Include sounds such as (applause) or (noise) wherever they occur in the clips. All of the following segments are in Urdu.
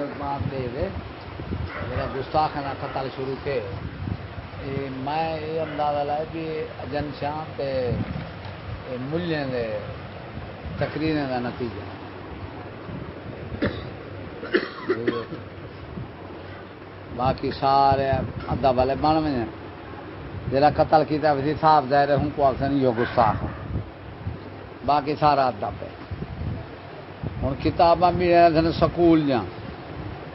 جذبات دے دے میرا گستاخانہ قتل شروع کے میں یہ اندازہ لائے بھی اجن شاہ تے ملیں دے تقریریں کا نتیجہ باقی سارے ادھا والے بن میں جا قتل کیا وزیر صاحب دے رہے ہوں کو آخر نہیں جو گستاخ باقی سارا ادھا پہ ہوں کتاباں بھی سکول جا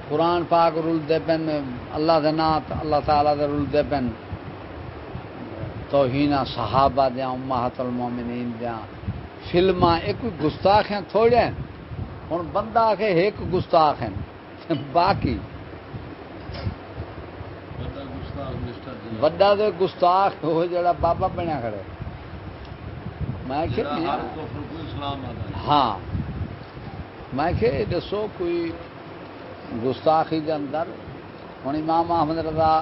قرآن پاک رلتے پن اللہ دے نات اللہ تعالیٰ دے رلتے پن توہین صحابہ دیا امہات المومنین دیا فلما ایک گستاخ ہیں تھوڑے ہیں۔ ہوں بندہ آ کے ایک گستاخ ہیں۔ باقی۔ وڈا تو گستاخ ہو جڑا بابا بنیا کھڑے میں کہ ہاں۔ میں کہ دسو کوئی گستاخی دے اندر ہوں امام احمد رضا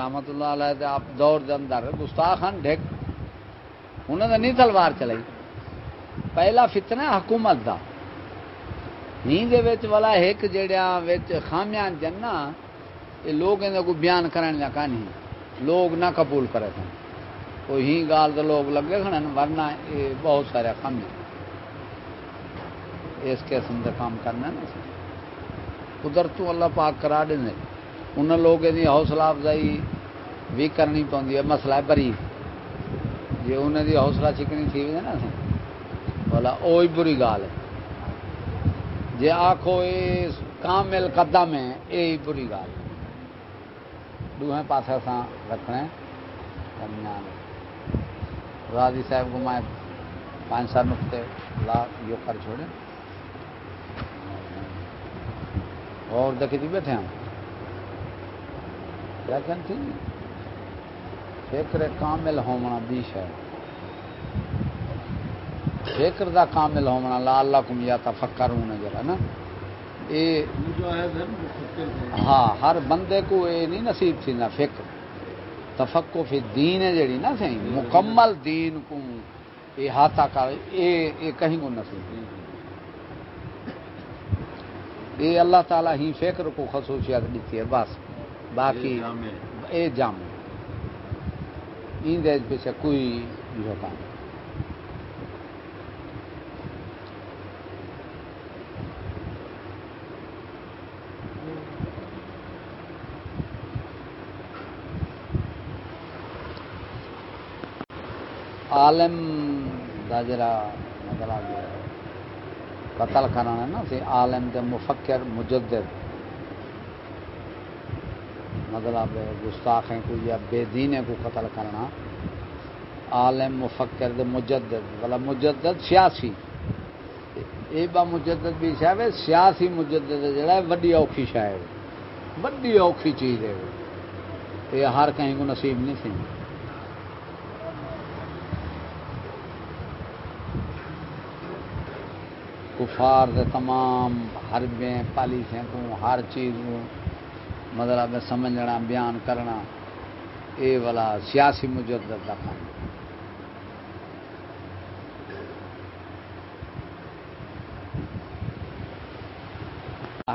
رحمت اللہ علیہ دے آپ دور دے اندر گستاخ ہیں ڈھک انہوں نے نہیں تلوار چلائی۔ پہلا فتنہ حکومت دا۔ نیند والا ایک جڑیا خامیاں جنا یہ لوگ ان کو بیان کرنے کا نہیں لوگ نہ قبول کرے تھے۔ کوئی ہی گال تو لوگ لگے کھڑے ورنہ یہ بہت سارے خامیاں۔ اس قسم کا کام کرنا نا قدرت اللہ پاک کرا دیں ان لوگ یہ حوصلہ افزائی بھی کرنی پوندی ہے، مسئلہ ہے بری۔ جی انہیں دی حوصلہ چکنی تھی ہوئی نا۔ بولا وہی بری گال ہے۔ جی آخو کامل قدم ہے یہ بری گال دوہیں پاس رکھنے درمیان۔ صاحب کو میں پانچ سال نقطے لا یہ کر چھوڑے۔ اور دیکھی تھی بیٹھے ہم۔ لیکن تھی فکر کامل ہونا بیش ہے۔ فکر دا کامل ہونا لا اللہ کم یا تفکر ہونا جرا نا۔ اے ہاں ہر بندے کو اے نہیں نصیب تھی نا فکر۔ تفکو فی دین ہے جڑی نا صحیح مکمل دین کو ہاتھا کر اے اے کہیں کو نصیب۔ اے اللہ تعالی ہی فکر کو خصوصیت دیتی ہے بس باقی اے جام ان دے پیچھے کوئی جو کام عالم دا جڑا مطلب قتل کرنا نا سی عالم دے مفکر، مجدد۔ مطلب گستاخ ہیں کوئی یا بے دین کو قتل کرنا عالم، مفکر دے مجدد۔ مطلب مجدد سیاسی۔ اے با مجدد بھی شاید سیاسی مجدد جڑا ہے، وڈی اوکھی شاید۔ وڈی اوکھی چیز ہے۔ یہ ہر کہیں کو نصیب نہیں سی کفار دے تمام حربیں پالیسیں کو ہر چیز کو مطلب سمجھنا، بیان کرنا، اے والا سیاسی مجدد کا کام۔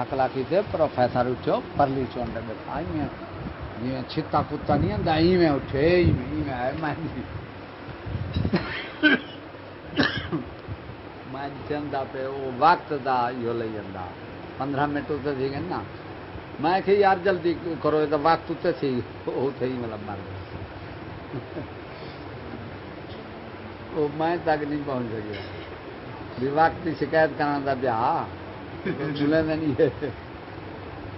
اخلاقی تھے پروفیسر اٹھو، پرلی چونڈے میں آئی میں جی چھتا کتا نہیں آتا ای میں اٹھے ای میں ای میں آئے پہ وہ وقت دا یہ لے جندا۔ پندرہ منٹ اتنے تھی گئے نا۔ میں کہ یار جلدی کرو، یہ تو وقت اتنے تھی۔ وہ تھے ہی مطلب مر وہ میں تک نہیں پہنچ سکیا بھی وقت کی شکایت کرنا دا بیاہ چلے نہیں ہے۔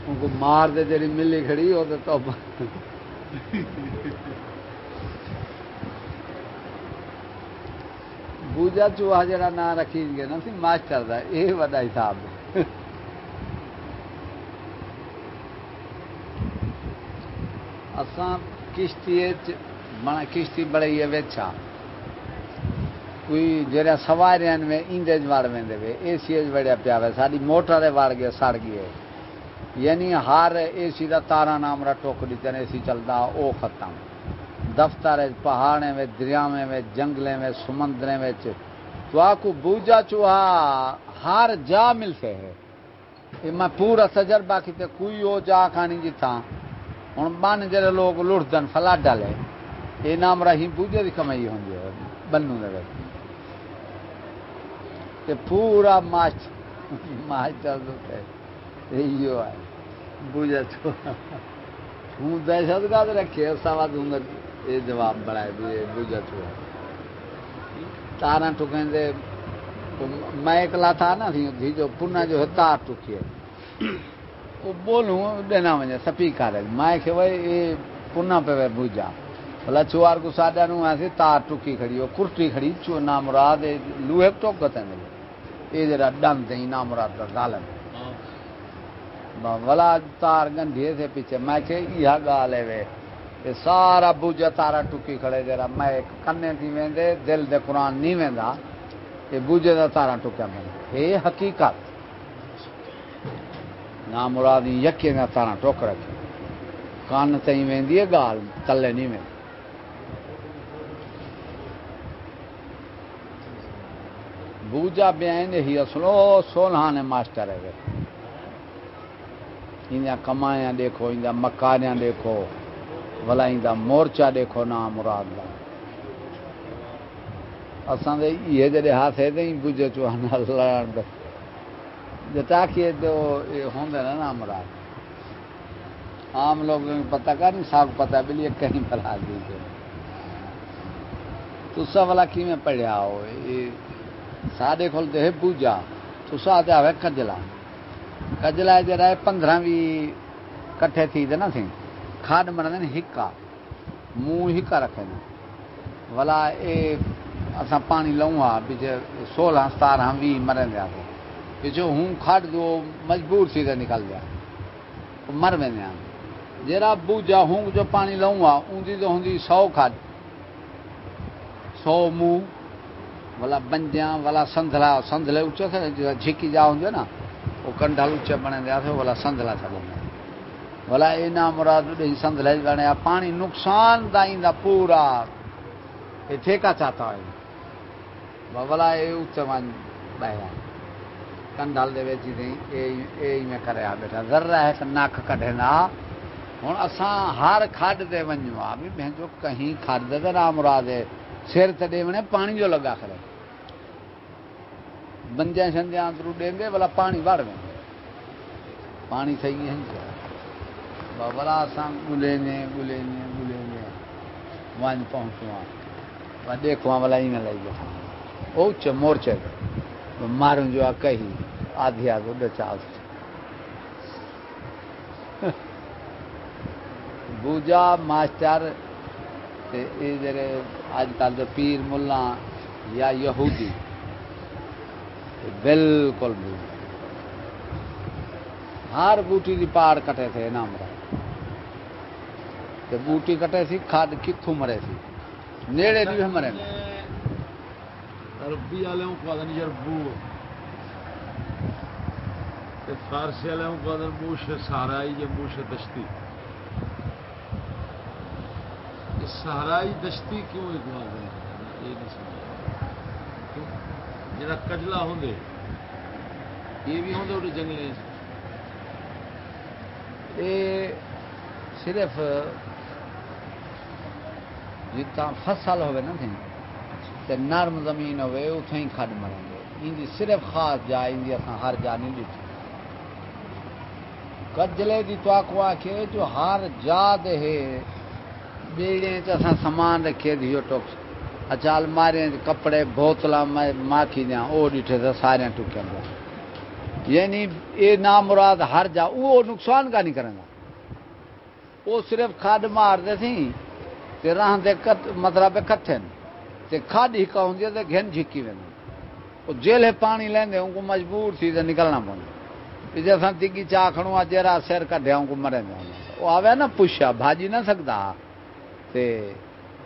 ان کو مار دے جی ملی کھڑی ہو، تو بوجا چوہا جڑا نہ رکھی گیا نا سی ماسٹر دا یہ وڈا حساب۔ اساں کشتی بنا کشتی بڑی ویچا کوئی جرا سواریا میں اندے وڑ وے، اے سی وڑیا پیا ساری موٹر وڑ گیا، سڑ گئے یعنی ہر اے سی کا تارا نام را ٹوک دیتے اے سی چلتا وہ ختم۔ دفتر پہاڑے میں دریا میں، جنگلے میں، سمندرے میں تو آ کو بوجا چوہا ہر جا ملتے ہے میں پورا تجربہ کیتے کوئی وہ جا کھانی جی جتھا ہوں بن جڑے لوگ لڑدن فلا ڈالے یہ نام رہی بوجھے کی کمائی ہوتی ہے، بنو دے پورا ماچ ماچ چلتے ہے۔ بوجھا ہوں دہشت گرد رکھے سوا دوں گا۔ یہ جواب بڑا بوجھا چھوڑا تارا ٹکیں میں اکلا تھا نا جو پنا جو ہے تار ٹکی ہے وہ بولوں دینا وجہ سپی کر میں کہ بھائی یہ پنا پہ بوجھا بلا چوار کو ساڈا نو ایسی تار ٹکی کھڑی ہو کرٹی کھڑی چو نام مراد لوہے ٹوکت ہے یہ جڑا ڈند ہے نام مراد کا ظالم بلا تار گنڈی سے پیچھے میں کہ یہ گال ہے سارا بوجھا تارا ٹکی کھڑے جرا میں کنے تھی ویندے، دل دے قرآن نہیں ویندا یہ بوجھے دا تارا ٹکیا میں۔ یہ حقیقت۔ نہ مراد یقے دا تارا ٹوک رکھے۔ کان تھی ویندی ہے، گال تلے نہیں ویندی۔ بوجا بیان ہی اصلو سولہانے ماسٹر ہے۔ انہیں کمائیاں دیکھو انہیں مکاریاں دیکھو۔ بلا ان مورچا دیکھو نا مراد لا۔ اساں دے یہ جڑے ہاتھ ہے نہیں بوجھے چوہانا لڑن دے۔ جتا کہ تو یہ ہوندے نا نا مراد۔ عام لوگ پتہ کا نہیں ساگ پتہ بلی کہیں بلا دی تو سا والا کی میں پڑھیا ہو؟ یہ ساڈے کول تے بوجا تو سا تے آوے کجلا۔ کجلا جڑا ہے 15 بھی کٹھے تھی دے نا سی کھاد مرد ہکا منہ ہکا رکھے والا اے اسا پانی لوں ہا بچ سولہ ستارہ بھی مرن دیا تو بچ ہوں کھاد دو مجبور سی نکل گیا مر میں دیا جرا بوجا ہوں جو پانی لوں ہا اون تو ہوندی سو کھاد۔ سو منہ والا بنجیاں والا سندھلا، سندھلے اچھے جھکی جا ہوندے نا، وہ کنڈل اچھے بنے دیا تھے والا سندھلا تھا بلا اینا مراد دے سند لے گنے پانی نقصان دائیں دا پورا۔ اے ٹھیکا چاہتا ہے۔ بلا اے اوتے من بہیا کنڈال دے وچ دی اے اے میں کریا بیٹا۔ ذرہ ہے کہ ناک کڈے نا۔ ہن اساں ہر کھڈ دے ونجو آ بھی میں جو کہیں کھڈ دے نا مراد ہے۔ سر تے دیونے پانی جو لگا کرے۔ بنجے شنجے اندرو دیندے بلا پانی وڑ وے پانی صحیح ہے۔ بابلا سان گلے نے گلے نے گلے نے۔ وان پہنچوا وا دیکھو والا ہی نہ لئی گیا او چ مورچے ماروں جو کہی آدھی آدھو ڈچال بوجا ماسٹر اے جڑے اج کل دے پیر ملا یا یہودی۔ بالکل ہر بوٹی دی پاڑ کٹے تھے نام رہا کہ بوٹی کٹے سی، کھاد کتوں مرے سی؟ نیڑے نہیں مرے عربی والے کو آدھن یربو فارسی والے کو آدھن موش سہارائی یا موش دشتی۔ سہارائی دشتی کیوں ایک بات ہے یہ نہیں سمجھا۔ جا کجلا ہوں یہ بھی ہوں جنگلے۔ یہ صرف جتنا فصل ہوئے نا تھی تے نرم زمین ہوئے اتوں ہی کھڈ مریں گے ان صرف خاص جا ان ہر جا نہیں ڈٹھی کجلے دی تو آکو آکھے جو ہر جا دے بیڑے چا سامان رکھے دیو ٹوکس اچھا المارے کپڑے بوتل ماکھی دیا وہ ڈٹھے تھے سارے ٹوکے یعنی یہ نام مراد ہر جا وہ نقصان کا نہیں کریں گا وہ صرف کھڈ مار دے تھی تے راہ دے کت مطلب کتھے تے کھڈ ہی کا ہوندی تے گھن جھکی ویندے او جیل پانی لیندے ان کو مجبور تھی تے نکلنا پوندا جے اساں تیگی چا کھڑو جرا سر کڈیا ان کو مرے او آوے نا پوچھا، بھاجی نہ سکدا۔ تے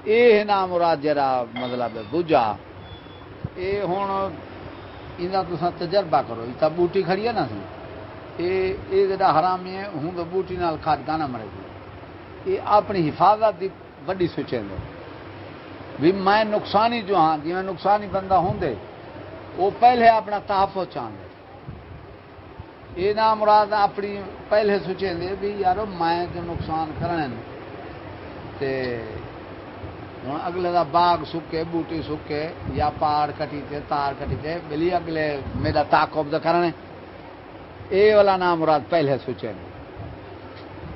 اے نا مراد جرا مطلب بوجا اے ہن ایندا تساں تجربہ کرو ای تا بوٹی کھڑی ہے نا سی۔ اے اے جڑا حرامی ہے ہوں تو بوٹی نال کھاد گانا مرے گی یہ اپنی حفاظت دی وڈی سوچیں دے بھی میں نقصانی جو ہاں جی میں نقصانی بندہ ہوں دے، وہ پہلے اپنا تحفظ چاہتے یہ نہ مراد اپنی پہلے سوچیں دے بھی یارو، میں جو نقصان کرنے تے ہوں اگلے دا باغ سکے، بوٹی سکے یا پہاڑ کٹی تے، تار کٹی تے، بلی اگلے میرا تاقب دا کرنے اے والا نام مراد پہلے سوچیں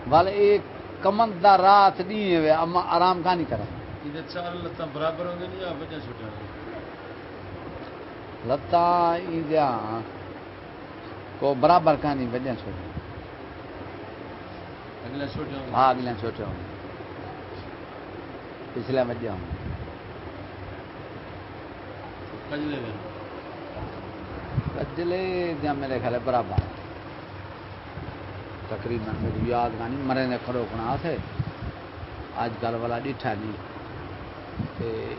والے ایک کمند دا رات نہیں اما آرام کا نہیں لتاں برابر ہوں گے کو برابر کا نہیں وجہ چھوٹا اگلا چھوٹا ہاں اگلے چھوٹے ہوں پچھلے وجہ ہوں کجلے دیا میرے خیال برابر۔ تقریباً میری یاد گانی مرے نے کھڑو کنا تھے آج کل والا ڈیٹھا نہیں۔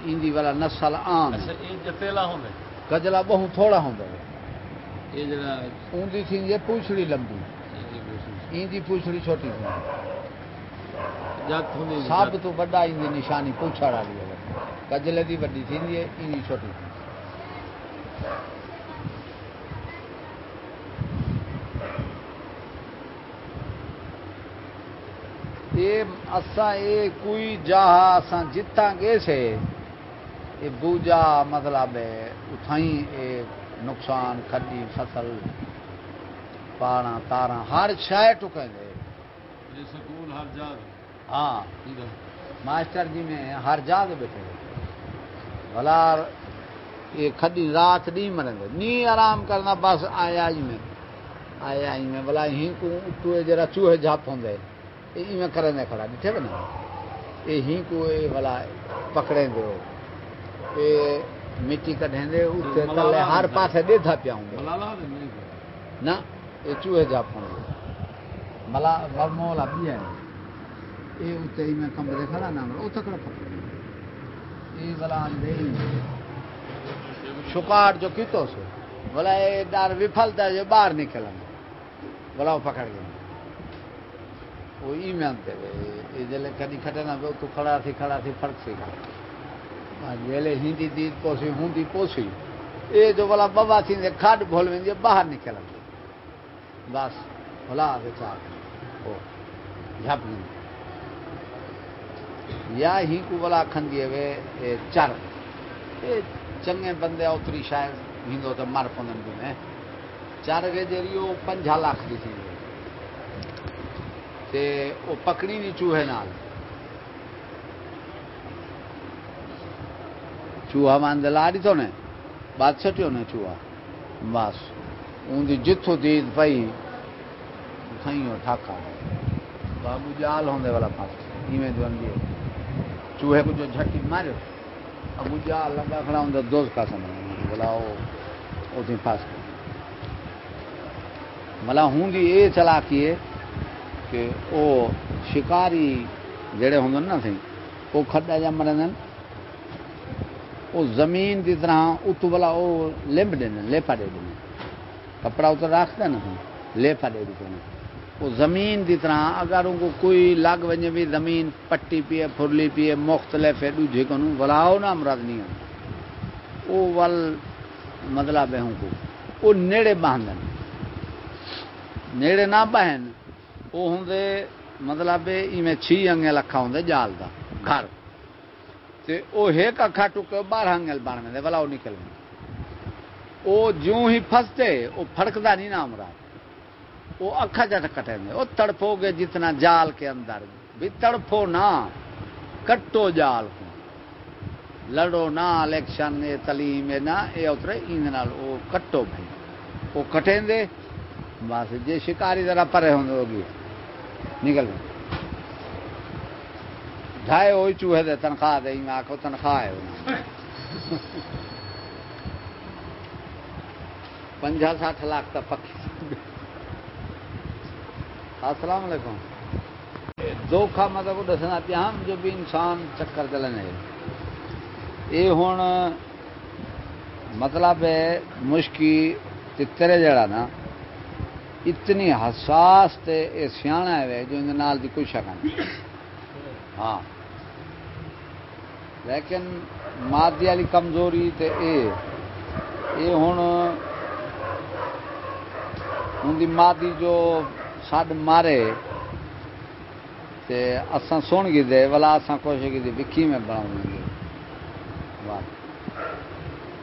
ایندی والا نسل عام اچھا یہ جتیلا ہوں کجلا بہت تھوڑا ہوں جڑا تھی یہ پوچھڑی لمبی۔ ایندی پوچھڑی چھوٹی تھی۔ جات سب تو بڑا ایندی نشانی پوچھڑ والی ہے۔ کجلے دی بڑی تھی ایندی چھوٹی تھی۔ اسا اے کوئی جہاں اسا جتا گے سے اے بوجا مطلب اتھائیں اے نقصان کھڈی فصل پاڑا تارا ہر شے ٹکے دے سکول ہر جا ہاں ماسٹر جی میں ہر جا دے بیٹھے بھلا یہ کھڈی رات نہیں مرن دے نی آرام کرنا بس آیا ہی میں آیا ہی میں بلا ہی کو جرا چوہے جھاپ ہوندے میں کرنے کھڑا ڈٹھے بنا یہ ہی کو والا پکڑیں دے یہ مٹی کٹیں دے اتنے تلے ہر پاسے دے تھا پیا ہوں۔ نہ یہ چوہے جا گے ملا مولا بھی ہے۔ یہ اتنے میں کمرے کھڑا نہ وہ تکڑا پکڑ یہ بلا شکار جو کتوں سے بولا یہ ڈر وفلتا جو باہر نکلیں بولا وہ پکڑ گیا۔ وہ ای میں جلے کدی تو کھڑا تھی کھڑا تھی، فرق سی جلے ہندی پوسی پوسی۔ اے جو بلا بابا تھی دے بھول میں باہر نکل بس بھلا دے چاہ۔ او، جھپ نہیں یا ہی کو بلا کھن دیے وے چر۔ اے چنگے بندے اتری شاید، ہندو تو مر پندن بھی میں۔ چر کے جریو پنجا لاکھ دی تھی۔ تے وہ پکڑی نہیں چوہے نال۔ چوہا مان لا دی تو نے بات سٹیو نے چوہا۔ بس ان دی جتھو دید پئی تھائیو ٹھاکا۔ بابو جال ہوندے والا پاس، ایویں جو اندی۔ چوہے کو جو جھٹی مارو ابو جال لگا کھڑا ہوندا، دوز کا سمجھ بولا، او او پاس۔ ملا ہوں دی اے چلا کیے کہ او شکاری جڑے ہوں نا سی وہ کھڈا جا مرن وہ زمین کی طرح اتو والا وہ لمب دین لیپا دے دیں کپڑا اتر رکھتے نا لیپا دے دیتے وہ زمین کی طرح اگر ان کو کوئی لگ وجے بھی زمین پٹی پیے پھرلی پیے مختلف ہے، دوجے کو بلاؤ نا امراد نہیں ہوں وہ ول مطلب ہے ان کو۔ وہ نیڑے باندھن۔ نیڑے نہ بہن وہ ہوں مطلب ایویں چھی انگل اکھا ہوں جال دا گھر تے او ایک اکھا ٹکے بارہ انگل بن میں بلا وہ نکل میں وہ جوں ہی پھستے وہ پھڑکتا نہیں نا مراد وہ اکھا جٹ کٹیں گے وہ تڑپو گے جتنا جال کے اندر بھی تڑپو نہ کٹو جال کو لڑو نہ الیکشن تعلیم نہ یہ اترے ان وہ کٹو بھائی وہ کٹیں دے بس جی شکاری ذرا پرے ہوں ہوگی نکل گئے ڈھائی ہوئی چوہے دے تنخواہ دے میں آخو تنخواہ ہے پنجا ساٹھ لاکھ تک پکی۔ السلام علیکم۔ دھوکھا مطلب دسنا پیا ہم جو بھی انسان چکر چلنے یہ ہوں مطلب ہے مشکی ترے جڑا نا۔ اتنی حساس تے اے سیاح ہے جو ان نال دی کوئی شک نہیں۔ ہاں۔ لیکن مادی والی کمزوری تے اے اے ہن ان دی مادی جو سڈ مارے تے اساں سن گی دے والا اساں کوشش کی وکی میں بناؤں گے۔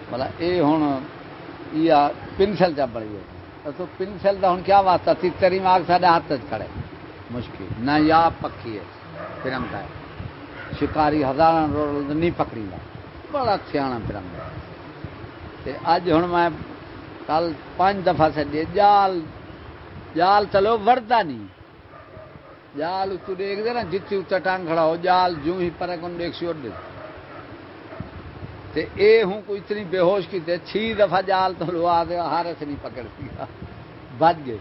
بلا اے ہوں یہ پنسل چا بڑی ہے۔ تو پنسل کا ہوں کیا واسطہ؟ تھی تری ماگ سارے ہاتھ کھڑے۔ مشکل۔ نہ یا پکی ہے۔ پرمتا ہے شکاری ہزار نہیں پکڑی گا بڑا سیاح پرمتا ہے اج ہوں میں کل پانچ دفعہ سے جال جال چلو وڑتا نہیں۔ جال اتو دیکھ دے نا جتنے اتر ٹانگ کھڑا ہو، جال جو ہی پر کون دیکھ سی دے تے اے ہوں کوئی اتنی بے ہوش کی تے چھ دفعہ جال تو لو آ دے ہارے نہیں پکڑ دیا بچ گئے۔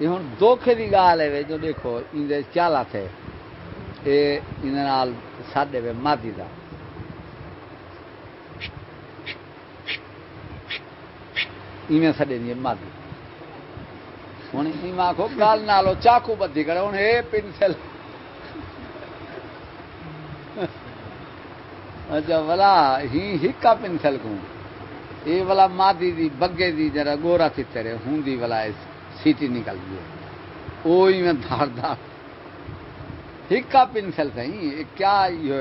یہ ہوں دھوکھے کی گال ہے جو دیکھو، ان کیا لات ہے یہ ان ساڈے وے مادی کا ایویں سڈے نہیں مادی۔ ہوں ایویں آخو گل نالو چاقو بدھی کرے ہوں یہ پنسل۔ اچھا بلا ہی ہکا پنسل کو یہ والا مادی دی، بگے دی جرا گورا چتر ہوں دی والا سیٹی نکل گئی۔ وہی میں دھار دھار۔ ہکا پنسل سی کیا یہ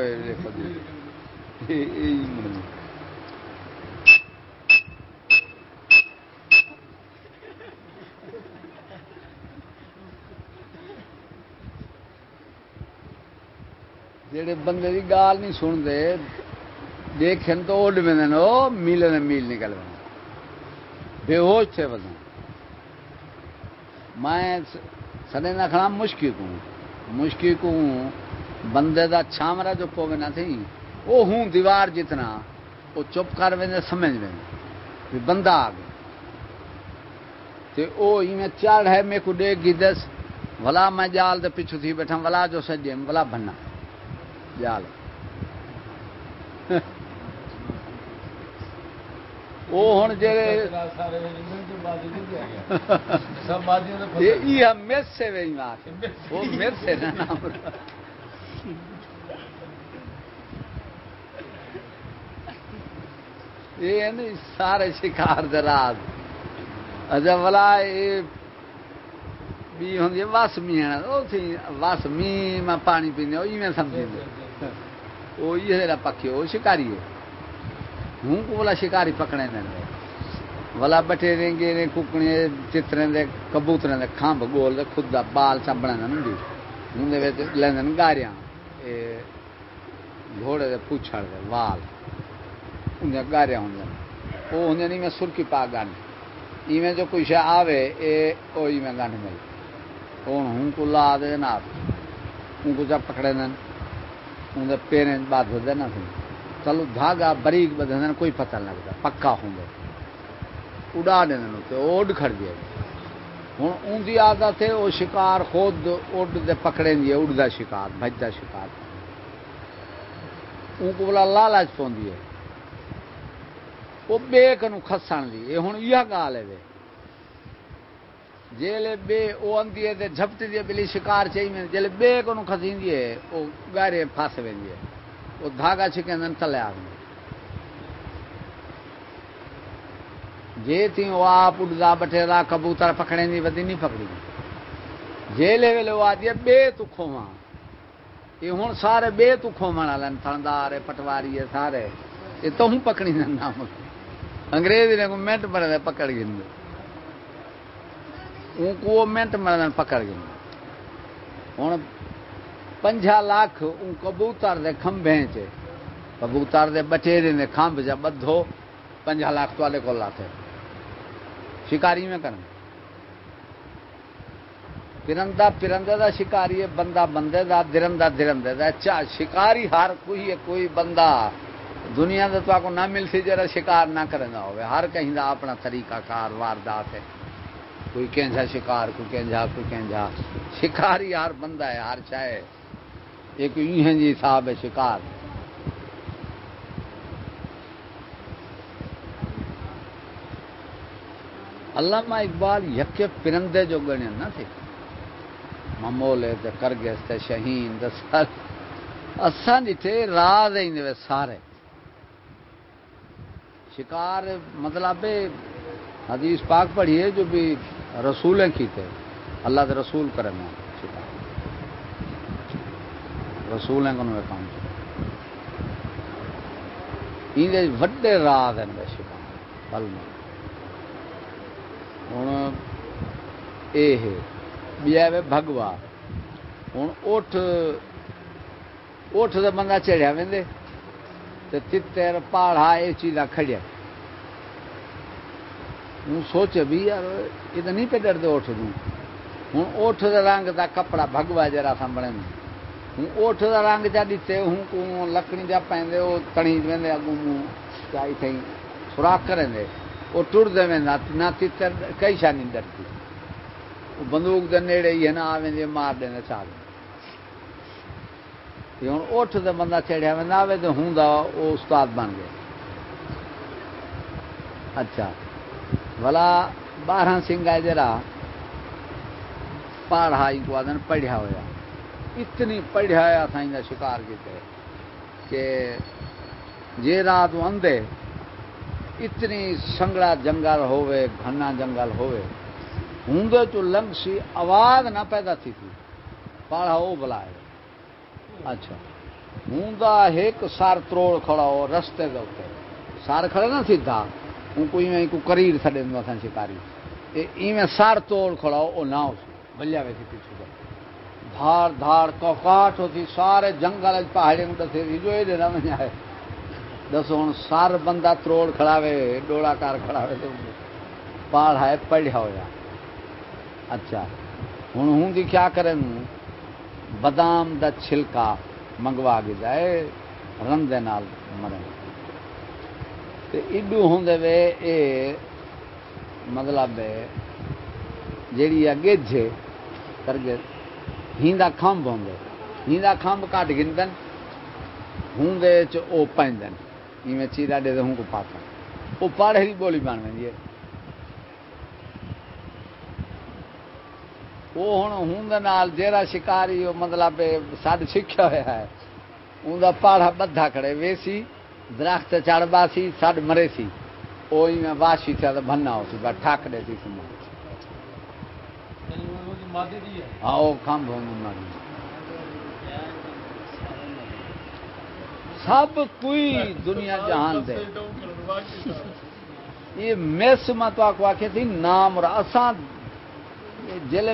جڑے بندے کی گال نہیں سنتے، دیکھن تو اڈ میں وہ میل نے میل نکل بے ہوش تھے بدن میں سنے نہ کھڑا مشکل کو مشکل کو بندے دا چھامرا جو پوے نہ تھی وہ ہوں دیوار جتنا وہ چپ کر وے سمجھ وے بندہ آ گیا۔ تے او میں چڑھ ہے میرے کو دیکھ گی دس بلا میں جال دے پیچھو تھی بیٹھا، ولا جو سجے بلا وہ ہوں جی وہ نام یہ سارے شکار دراز اچھا بلا یہ بھی ہوں وس می وس می میں پانی پینے وہ وہ پکی وہ شکاری ہے۔ ہوں کو بولا شکاری پکڑے دیں والا بٹے دیں گے ککڑی چترے دے کبوترے دے، کھمب، گول دے، خود دا بال سب بنا دیں ہوں لیندے گاریاں۔ گھوڑے دے پوچھڑ دے، وال۔ انہیں گاریاں ہوں وہ ہوں نہیں، میں سرکی پا گن ایویں جو کوئی شہ آوے، اے او ایویں گن مل ہوں کو لا دے نا ان کو جب پکڑے دیں مطلب اندر پیریں بات ہو نا چلو دھاگا، بریک بدن کوئی پتہ نہیں لگتا، پکا ہوں گے۔ اڈا دینا تو اوڈ کھڑ ہوں ان کی عادت ہے وہ شکار خود اڈ دے پکڑے دی اڈتا شکار بجتا شکار۔ ان کو بلا لالچ پوندی ہے۔ وہ بے کنو کسن دی۔ یہ ہوں یہ گال ہے۔ جیلے بے او اندی ہے تے جھپتی دی بلی شکار چاہیے میں، جیلے بے کو نو کھسیندی ہے، او گارے پھاس ویندی ہے۔ او دھاگا چھکندن تلے آ جے تھی او آپ اڑدا بٹھے را کبوتر پکڑیں دی، ودی نہیں پکڑی۔ جیلے ویلے او آدی بے تو کھوواں۔ یہ ہن سارے بے تو کھوون والے تھندار پٹواری سارے۔ یہ تو ہوں پکڑی نہ نام۔ انگریز نے کو منٹ بڑے پکڑ گئے۔ کو منٹ مرن پکڑ گئے۔ ہوں پنجا لاکھ ان کبوتر دے کھمبے چ کبوتر دے بٹیرے نے کھمب جا بدھو پنجا لاکھ تے کو لاتے۔ شکاری میں کرنا پرندہ پرندے دا شکاری ہے، بندہ بندے دا، درندہ درندے دا۔ اچھا شکاری ہر کوئی ہے، کوئی بندہ۔ دنیا دے تو کو نہ مل سی جرا شکار نہ کرنا ہوئے۔ ہر کہیں دا اپنا طریقہ کار، واردات ہے۔ کوئی کینجا شکار، کوئی کینجا کوئی کینجا شکاری ہر بندہ ہے، ہر چاہے ایک یوں ہے جی صاحب ہے، شکار۔ علامہ اقبال یکے پرندے جو گنے نہ تھے۔ ممولے تے کرگس، تے شہین تے سارے۔ اساں ڈٹھے راز ہیں سارے۔ شکار مطلب حدیث پاک پڑھیے جو بھی رسولیں کی تھے۔ اللہ کے رسول کرنا شکار رسولیں کو کام یہ وڈے راگ ہیں بے شکار پل میں ہوں یہ بیا بھگوا ہوں اٹھ اٹھ تو بندہ چڑھیا وے تر پہاڑا یہ چیزاں کھڑیا۔ ہوں سوچ بھی یار، یہ تو نہیں پہ ڈرتے اٹھ دوں۔ ہوں، اٹھ کا رنگ کا کپڑا بھگوا جرا سا بنے ہوں، اٹھ کا رنگ چا دیتے ہوں لکڑی جا پہ وہ تنی وے اگوں منہ چائی تھی سوراخ کریں دے۔ وہ ٹرتے وے نہ تر کئی شا نہیں ڈرتی۔ بندوق دے نیڑے ہی ہے نا آ مار دیں چال ہوں، اٹھ تو بندہ چڑھیا وا آئے تو ہوں وہ استاد بن گیا اچھا۔ بلا بارہ سنگھ ہے جرا پہاڑا کو پڑھیا ہوا اتنی پڑھیا ہوا سائیں کا شکار کیتے کہ جی رات آدھے اتنی سنگڑا جنگل ہوئے گھنا جنگل ہوئے ہوں تو لنگ سی آواز نہ پیدا تھی تھی۔ پاڑا وہ بلائے۔ اچھا۔ ہوں ایک سار تروڑ کھڑا ہو، رستے کے اتنے سار کھڑے نا سیدھا ہوں کوئی میں کو کریر سڈے دوں سن شکاری۔ ایویں سار توڑ کھڑا ہو نہ ہو بلیا وے پیچھے دھار دھار کوکاٹ ہوتی، سارے جنگل پہاڑی دسے جو یہ دینا میں آئے دسو ہوں سار بندہ تروڑ کھڑا وے ڈوڑا کار کھڑا وے تو۔ پہاڑ ہے پڑھیا ہوا اچھا۔ ہوں ہوں دی کیا کریں؟ بادام دا چھلکا منگوا کے جائے، رن دے نال مرے ایڈو ہوں وے، اے مطلب جیڑی گج کرگے، ہیندا کھمب ہوں ہیندا کھمب کٹ گندن ہوں دے چ او پیندن ایویں چیرا ہوں کو پاتا وہ پاڑے کی بولی بن گئی ہے۔ وہ ہوں ہوں جیڑا شکاری مطلب سڈ سیکھا ہوا ہے ان پاڑا بدھا کھڑے، ویسی درخت چڑھ باسی سڈ مرے سی۔ وہی میں تھا تو بننا ہو سی بس ٹھک دے سی سما ہاں وہ کم ہو سب کوئی دنیا جہان دے۔ یہ مس میں تو آخو آخی تھی نام اور اسان جلے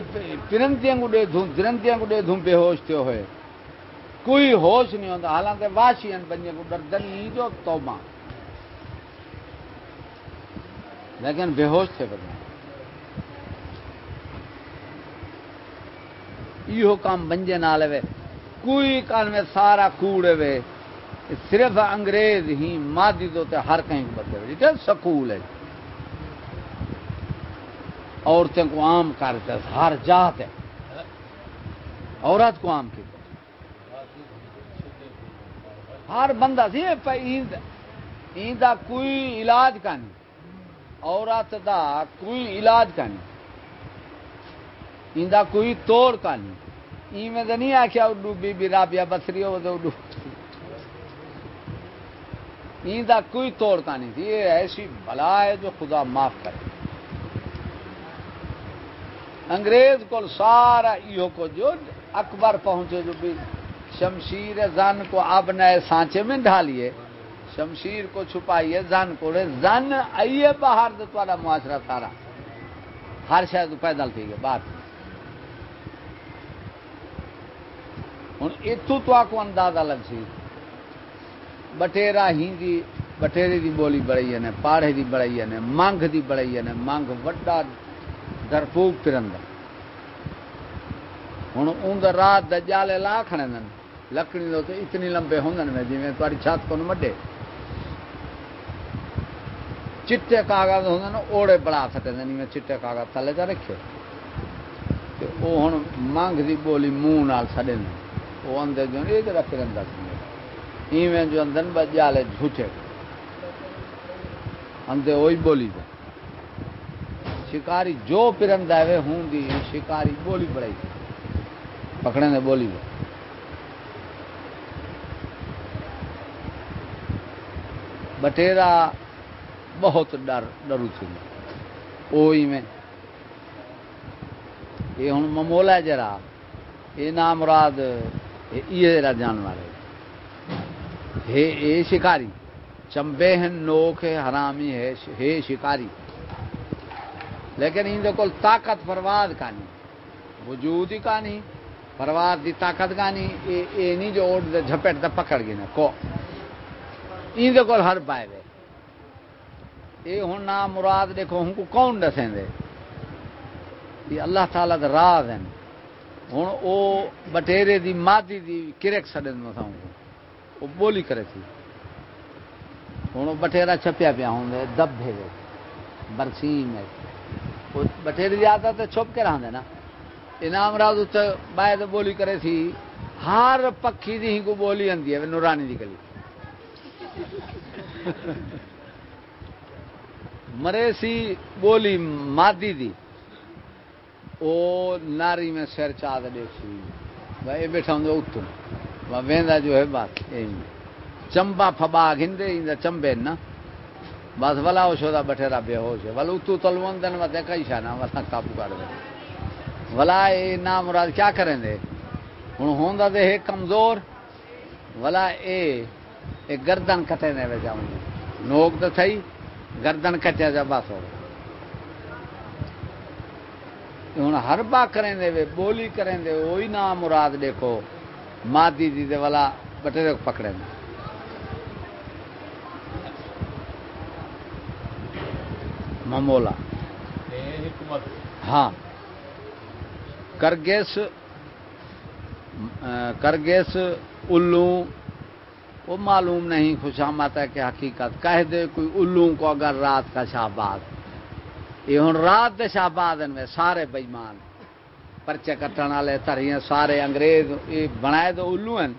پرندیاں کو دے دھوں درندیاں کو دے دھوں بے ہوش تھے ہوئے۔ کوئی ہوش نہیں ہوتا حالانکہ واشی بنجے کو ڈردن ہی جو توبہ۔ لیکن بے ہوش تھے بنا یہ کام بنجے نالے وے کوئی کان میں سارا کوڑے وے صرف انگریز ہی مادی تو تے ہر کہیں کو بدلے وے سکول ہے؟ عورتیں کو عام کرتے ہر جات ہے۔ عورت کو عام کی ہر بندہ سی ایند کوئی علاج کا نہیں۔ عورت دا کوئی علاج کا نہیں۔ ایندا کوئی توڑ کا نہیں۔ ایویں تو نہیں آخیا اڈو بی بی رابیا بسری ہو تو اڈو ایندا کوئی توڑ کا نہیں تھی یہ ایسی بلا ہے جو خدا معاف کرے۔ انگریز کو سارا یہ کو جو اکبر پہنچے جو بھی شمشیر زن کو اب نئے سانچے میں ڈھالیے شمشیر کو چھپائیے، زن کو زن، آئیے باہر تو تھوڑا معاشرہ سارا۔ ہر شاید پیدل تھی گئے، بات۔ ہوں اتو تو آپ کو اندازہ لگ سی بٹیرا ہی بٹیرے دی بولی بڑی ہے پاڑے دی بڑی ہے منگ دی بڑی ہے منگ وڈا درپوک پرند ہوں ان رات دجالے لا کھڑے لکڑی دو تو اتنی لمبے ہوں جی تاری چھت کو مڈے۔ چٹے کاغذ ہوں اوڑے بڑا سکتے میں چٹے کاغذ تھلے چ رکھے۔ وہ ہوں منگ دی بولی منہ نال سڈے وہ اندر جو یہ جڑا پرندہ سی۔ ایویں جو اندر بجالے جھوٹے۔ اندر وہی بولی دے۔ شکاری جو پرندہ ہے، ہوں دی شکاری بولی بڑائی پکڑے نے بولی دے۔ بٹیرا بہت ڈر، ڈرو تھی وہ میں۔ یہ ہوں ممولا ہے جرا۔ یہ نام مراد، یہ جرا جانور ہے یہ شکاری۔ چمبے ہیں نوک ہے، حرامی ہے ہے شکاری۔ لیکن ان کو طاقت پرواد کہانی وجود ہی کہانی پرواد دی طاقت کہانی یہ نہیں جو اوٹ جھپٹ دے پکڑ گئی نا، کو۔ ان کو ہر پائے وے یہ ہوں نام مراد دیکھو ہوں کو کون دسیں دے؟ یہ اللہ تعالیٰ دا راز ہیں ہوں او بٹیرے دی مادی دی کرک سڑن مسا وہ بولی کرے تھی۔ ہوں بٹیرا چھپیا پیا ہوں دبے برسیم ہے بٹھیری دی عادت ہے چھپ کے رہندے نا۔ انعام راز اتنے باہر بولی کرے تھی، ہر پکھی دی ہی کو بولی آتی ہے، نورانی دی گلی۔ (laughs) مرے سی بولی مادی دی۔ او ناری میں سر چاہ دیکھ سی۔ بھائی بیٹھا ہوں اتوں۔ ویندا جو ہے بات چمبا فبا گھندے چمبے نا بس ولا ہو شودا بٹھے بے ہوش ہے۔ ولو تو تلون دن ودے کئی شانا ولا قابو کر دے۔ ولا اے نام مراد کیا کریں دے؟ ہن ہوندا دے ہے کمزور۔ ولا اے اے گردن کٹے نے وے جاؤں نوک تو تھئی، گردن کٹیا جا بس ہو۔ ہن ہر با کریں دے وے، بولی کریں دے وہی نام مراد دیکھو، مادی دی دے ولا بٹھے پکڑے دے ممولا ہاں۔ کرگیس کرگیس الو وہ معلوم نہیں خوشامت ہے کہ حقیقت کہہ دے کوئی الو کو اگر رات کا شہباد یہ ہوں رات کے شہباد میں سارے بےمان۔ پرچے کٹن والے تریاں سارے انگریز۔ یہ بنائے تو الو ہیں۔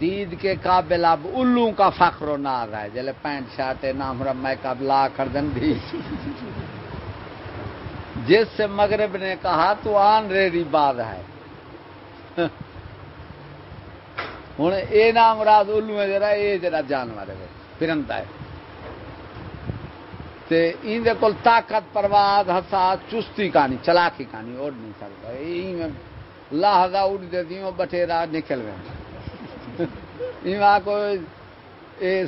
دید کے قابل اب الو کا فخر و ناز ہے۔ جلے پینٹ شرٹ نام میک اپ لا کر دن دی۔ جس سے مغرب نے کہا تو آن ریڈی بات ہے۔ ہوں یہ نام راز الو ہے جرا یہ جرا جانور ہے پرندا ہے۔ تے ان دے کول طاقت، پرواز، حساس، چستی کہانی، چلاکی کہانی اڑ نہیں سکتا۔ لاہدا اڑ دے دیوں، بٹھیرا نکل گئے کو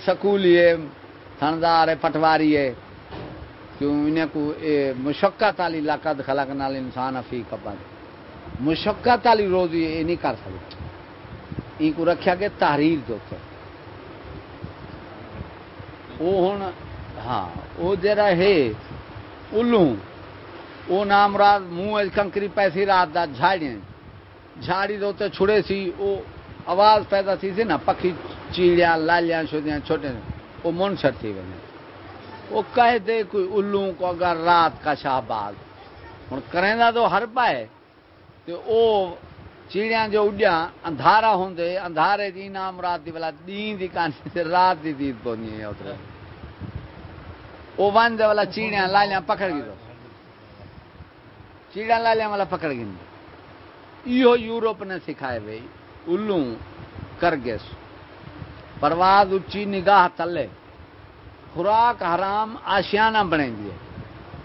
سکولی ہے، تھندار ہے، پٹواری ہے۔ کیوں؟ انہیں کو مشقت والی لاقت خلق نال انسان افی کبا مشقت والی روزی یہ نہیں کر سکتے۔ ان کو رکھا کہ تحریر دو وہ ہوں ہاں وہ جرا ہے الو وہ نام رات منہ کنکری پیسی رات دا جھاڑی جھاڑی دو چھڑے سی، وہ آواز پیدا تھی سی نا پکی چیڑیاں لالیاں شدیاں چھوٹے وہ منشر تھی ونے وہ کہہ دے کوئی الو کو اگر رات کا شہباز ہوں کریں تو ہر پائے تو او چیڑیاں جو اڈیا اندھارا ہوں اندھارے دی نام رات دی والا دین دی کہانی رات دی دید پونی ہے اترے وہ ون دے والا چیڑیاں لالیاں پکڑ گئی تو چیڑیاں لالیاں والا پکڑ گئی یہ یورپ نے سکھائے بھائی الو کرگس پرواز اچھی نگاہ تلے خوراک حرام آشیانہ بنے گی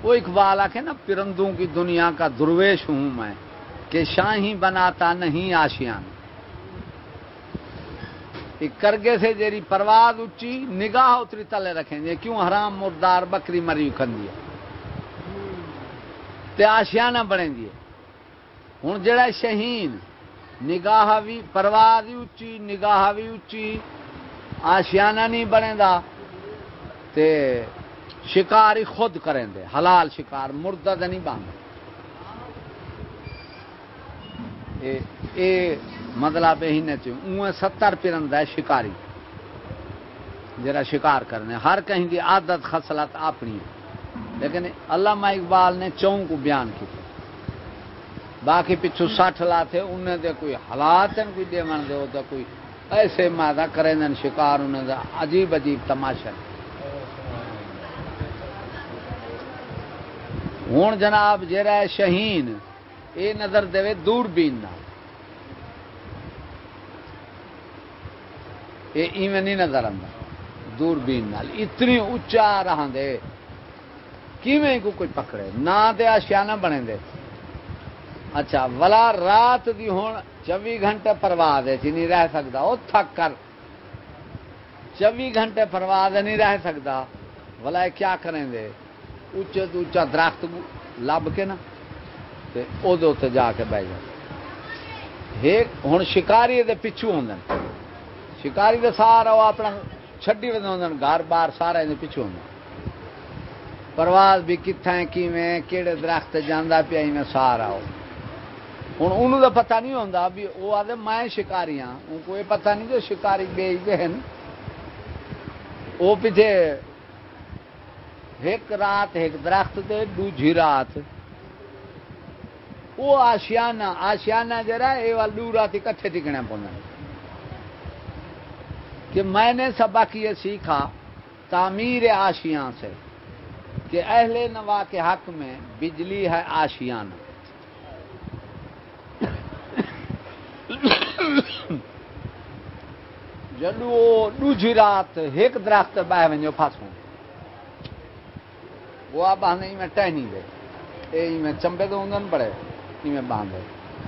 وہ اقبال آخے نا پرندوں کی دنیا کا درویش ہوں میں کہ شاہی بناتا نہیں آشیان کرگے سے جیری پرواز اچھی نگاہ اتری تلے رکھیں گے، کیوں حرام مردار بکری مری کھندی تے آشیانہ بنے گی ہوں جڑا شہین، نگاہ بھی پرواز اچھی، نگاہ بھی اچھی آشیانہ نہیں بنے دا، تے شکار ہی خود کریں دے، حلال شکار، مردہ نہیں باندھ اے, مطلب ہی نہیں ستر پرند ہے شکاری۔ جرا شکار کرنے ہر کہیں کی عادت خصلت اپنی لیکن علامہ اقبال نے چون کو بیان کی۔ باقی پچھو سٹھ لا تھے انہیں دے کوئی حالات کوئی دے من دے ہوتا کوئی ایسے مادہ کریں دن شکار انہیں دے عجیب عجیب تماشا۔ ہوں جناب جہرا ہے شہین اے نظر دے دور بین نہ اے ایویں نہیں نظر آتا دور بین اتنی اچا رہا دے۔ کیویں کو کوئی پکڑے؟ نہ دے آشیانہ بنے دے۔ اچھا ولا رات دی ہون چوبی گھنٹے پرواز ہے نہیں رہ سکتا وہ تھک کر۔ چوبی گھنٹے پرواز نہیں رہ سکتا ولا کیا کریں دے؟ اچے تو اچا درخت لب کے نا۔ ادو جا کے بہ جائے ہوں شکاری دے پچھو ہوں شکاری دے سارا وہ اپنا چھڈی چڈی ودے گھر بار سارا یہ پچھو ہوں پرواز بھی کتنا کیویں کہڑے درخت جانا پیا میں سارا وہ ہوں انہوں کا پتا نہیں ہوتا بھی وہ آدھے میں شکاری ہاں۔ کوئی پتا نہیں جو شکاری بیچتے ہیں وہ پیچھے ایک رات ایک درخت دے دوجی رات۔ وہ آشیانہ آشیانہ جرا یہ دو رات کٹھے ٹکنے پڑنا کہ میں نے سبق یہ سیکھا تعمیر آشیاں سے کہ اہل نوا کے حق میں بجلی ہے آشیانہ جدو دوجی رات ایک درخت بہ ونجو پھاسوں وہ آپ آنے میں ٹہنی دے۔ اے میں چمبے تو ہوں بڑے۔ میں باندھے۔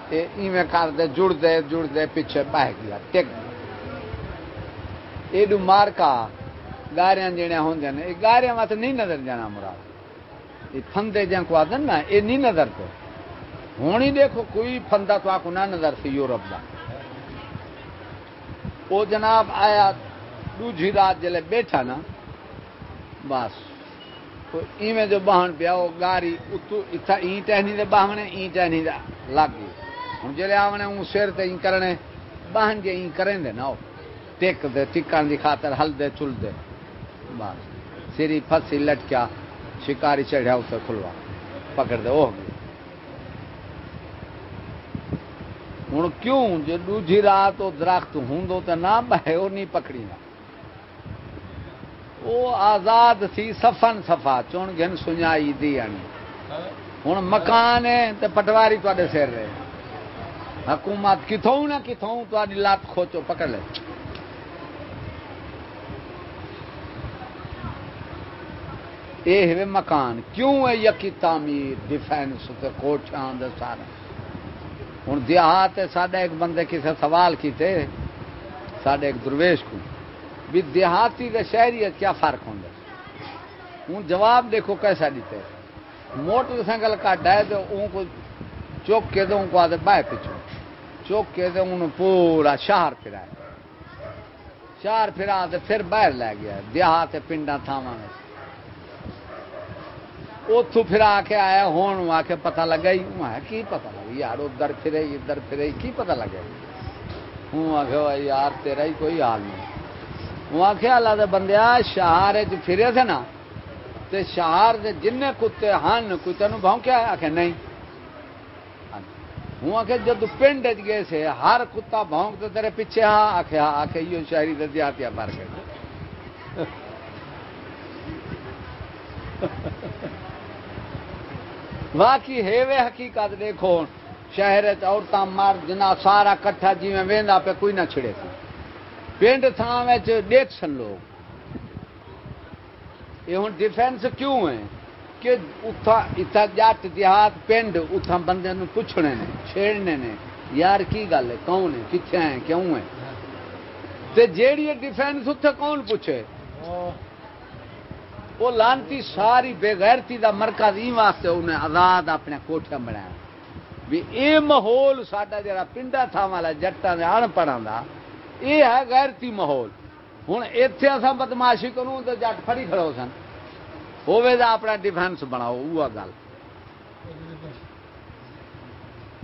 اے ایویں کر دے جڑ دے جڑ دے پیچھے بہ گیا، ٹک۔ اے ڈو مار کا گاریاں جڑیاں ہوندے نے گاریاں واسطے نہیں نظر جانا مراد۔ یہ پھندے جن کو آدن نا اے نہیں نظر تو ہوں ہی دیکھو، کوئی پھندا تو آکو نہ نظر سی یورپ دا۔ وہ جناب آیا دوجی رات جلے بیٹھا نا، بس۔ ایویں جو باہن پیا وہ گاری اتھا این ٹہنی دے باہنے این ٹہنی دے لگ گئی ہوں جلے آونے اون سر تے این کرنے باہن جے این کریں دے نا ٹک دے ٹکن دی خاطر ہل دے چل دے بس سری پھسی لٹکیا شکاری چڑھیا اسے کھلوا پکڑ دے وہ گئی ہوں کیوں جی دوجی رات وہ درخت ہوں تو نہ بہ وہ نہیں پکڑی نا وہ آزاد سی سفن سفا چون گن سنائی دی ہوں مکان ہے تو پٹواری تے سر رہے۔ حکومت کتوں نہ کتوں تاری لات کھوچو پکڑ لے۔ یہ مکان، کیوں ہے یقی تعمیر ڈیفینس کوٹیاں سارا۔ ہوں دیہات سڈا ایک بندے کسی سوال کیتے سڈے ایک درویش کو۔ بھی دیہاتی شہری کیا فرق ہوں ہوں جواب دیکھو کیسا دیتے موٹر سائیکل کٹ ہے تو ان کو چوک کے تو ان کو آدھے بہ پچھو چوک۔ کے تو ان پورا شہر پھرا شہر پھرا تو پھر باہر لے گیا۔ دیہات پنڈا تھاوا اتو پھر آ کے آیا ہوں آ کے پتا لگا، ہی میں کی پتا لگا؟ یار ادھر پھرے ادھر پھرے کی پتا لگا؟ ہوں آ کے یار تیرا ہی کوئی حال نہیں۔ وہ آخیا اللہ دے بندیا شہر پھرے تھے نا، تے شہر دے جن کتے ہن کوئی تین بونکیا آخ نہیں۔ ہوں آخ جد پنڈ گئے سے، ہر کتا بونک تو تیرے پیچھے ہاں آخیا آخ یہ شہری دیہاتیا مر گئے۔ باقی ہے وے حقیقت دیکھو، شہر عورتیں مرد جنا سارا کٹھا جی میں وہدا پہ کوئی نہ چھڑے سی پنڈ تھان دیکھ سن لوگ یہ ہوں ڈیفینس کیوں ہے کہ اتنا جٹ دیہات پنڈ اتنا بندے پوچھنے نے چھیڑنے نے یار کی گل ہے کون ہے کتنے ہیں کیوں ہے تے جیڑی ڈیفینس اتنے کون پوچھے وہ لانتی ساری بےغیرتی دا مرکز ای واسطے انہیں آزاد اپنے کوٹھے بنایا بھی اے ماحول ساڈا جڑا پنڈا تھا والا جٹا نے ان پڑھا یہ ہے غیرتی ماحول۔ ہوں اتنے اصا بدماشی کروں تو جٹ فڑی کھڑو سن۔ ہوے اپنا ڈیفینس بناؤ وہ گل۔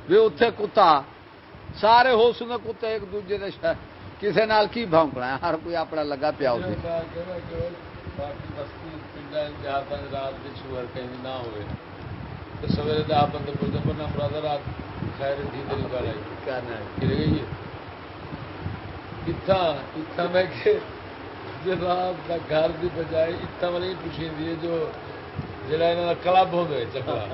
بھی اتے کتا سارے ہو سکے کتے ایک دوجے کسی نال کی بونکنا ہے؟ ہر کوئی اپنا لگا پیا اسی سویرے آپ بندے بنا برادر رات خیر جناب کا گھر کی بجائے اتھا والی پوچھی دی جو جڑا یہاں کا کلب ہوتا ہے چکلا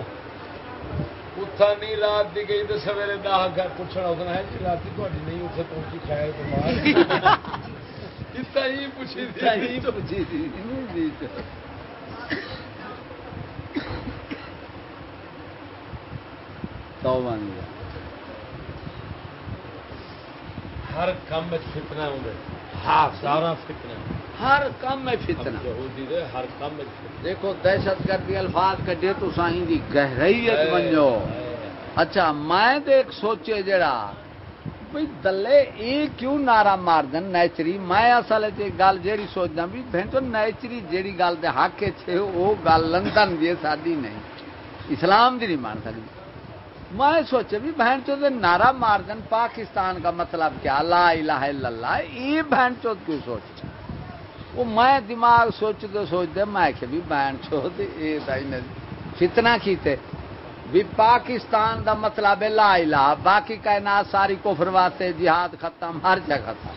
نہیں، رات دی گئی تو سویرے دہ گھر پوچھنا ہوتا ہے ہاں جی رات تھی نہیں اتنے پہنچی خیر تو پوچھی ہر کام فتنہ ہوں ہاں۔ سارا فتنہ۔ ہر کام میں فتنہ۔ یہودی دے ہر کام میں دیکھو دہشت گردی الفاظ کڈے تو سائیں دی گہرائیت بنو اچھا میں ایک سوچے جڑا بھئی دلے اے کیوں نعرہ مار دن نیچری؟ میں اصل تے گل جیڑی سوچدا بھی بہن تو نیچری جیڑی گل دے حق چھے او گل لندن دی سادی نہیں۔ اسلام دی نہیں مان سکدی۔ میں سوچے بھی بہن چود نعرہ مار دن پاکستان کا مطلب کیا؟ لا الہ الا اللہ۔ یہ بہن چود کیوں سوچ وہ میں دماغ سوچتے سوچتے میں کہ بھی بہن چود یہ فتنا کیتے۔ بھی پاکستان دا مطلب ہے لا الہ، باقی کائنات ساری کفر واسطے جہاد ختم، ہر جگہ ختم۔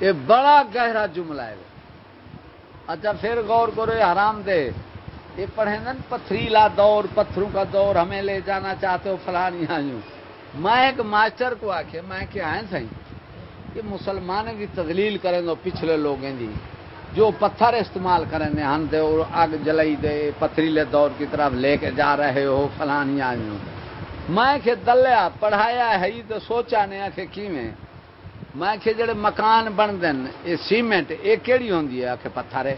یہ بڑا گہرا جملہ ہے۔ اچھا پھر غور کرو حرام دے۔ یہ پڑھیں نا پتھریلا دور، پتھروں کا دور، ہمیں لے جانا چاہتے ہو، فلانی آئیوں۔ میں ایک ماسٹر کو آخے میں کیا آئے سہی کہ مسلمان کی تدلیل کریں گے پچھلے لوگوں کی جو پتھر استعمال کریں گے ہن دے، اور اگ جلائی دے، پتھریلے دور کی طرف لے کے جا رہے ہو، فلانی آئیوں۔ میں کہ دلیا، پڑھایا ہے ہی تو سوچا نہیں آخے کی میں؟ میں کہ جڑے مکان بن دین، یہ سیمنٹ، یہ کیڑی ہوندی ہے؟ آخے پتھر ہے۔